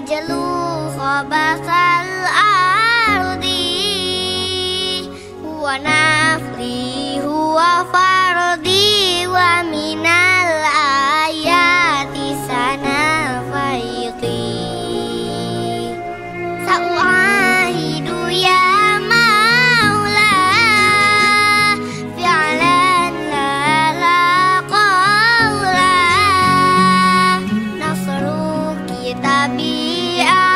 أجل خبث الأرض هو نفري هو فردي ومن be.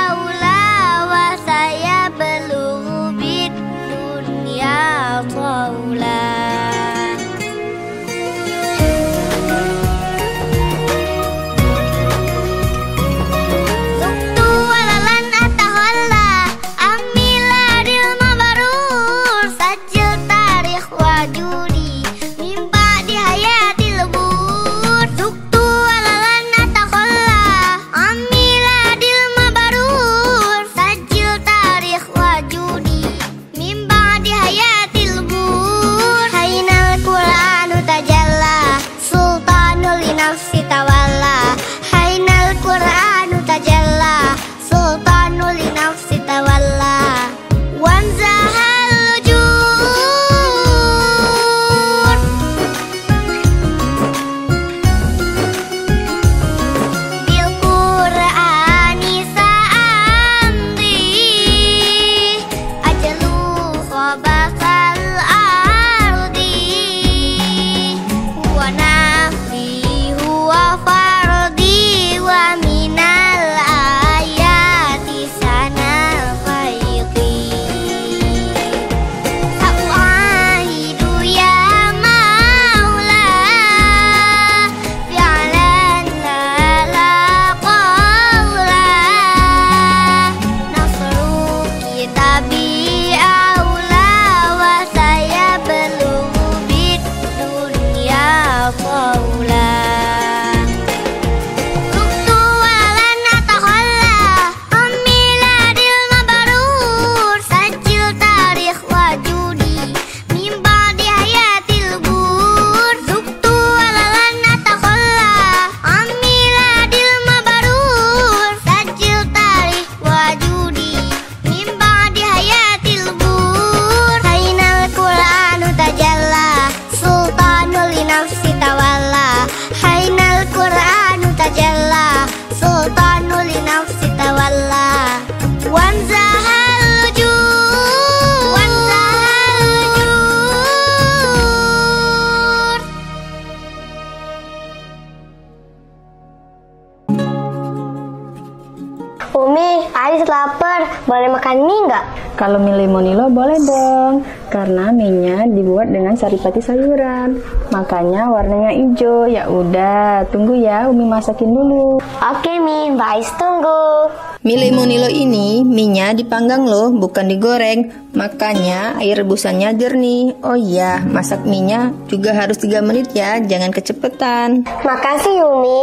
Aris lapar. Boleh makan mie nggak? Kalau mie limonilo boleh dong, karena mie-nya dibuat dengan saripati sayuran. Makanya warnanya hijau. Ya udah, tunggu ya, Umi masakin dulu. Oke Mi, Mbak Ais tunggu. Mie limonilo ini minyak dipanggang loh, bukan digoreng. Makanya air rebusannya jernih. Oh iya, masak minyak juga harus 3 menit ya, jangan kecepetan. Makasih Umi.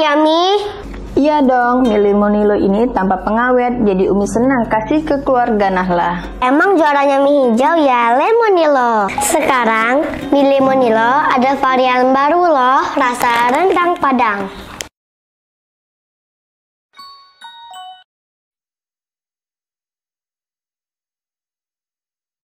Ya Mi. Iya dong, mie limonilo ini tanpa pengawet, jadi Umi senang kasih ke keluarga Nahlah. Emang juaranya mie hijau ya lemonilo. Sekarang mie lemonilo ada varian baru loh, rasa rendang padang.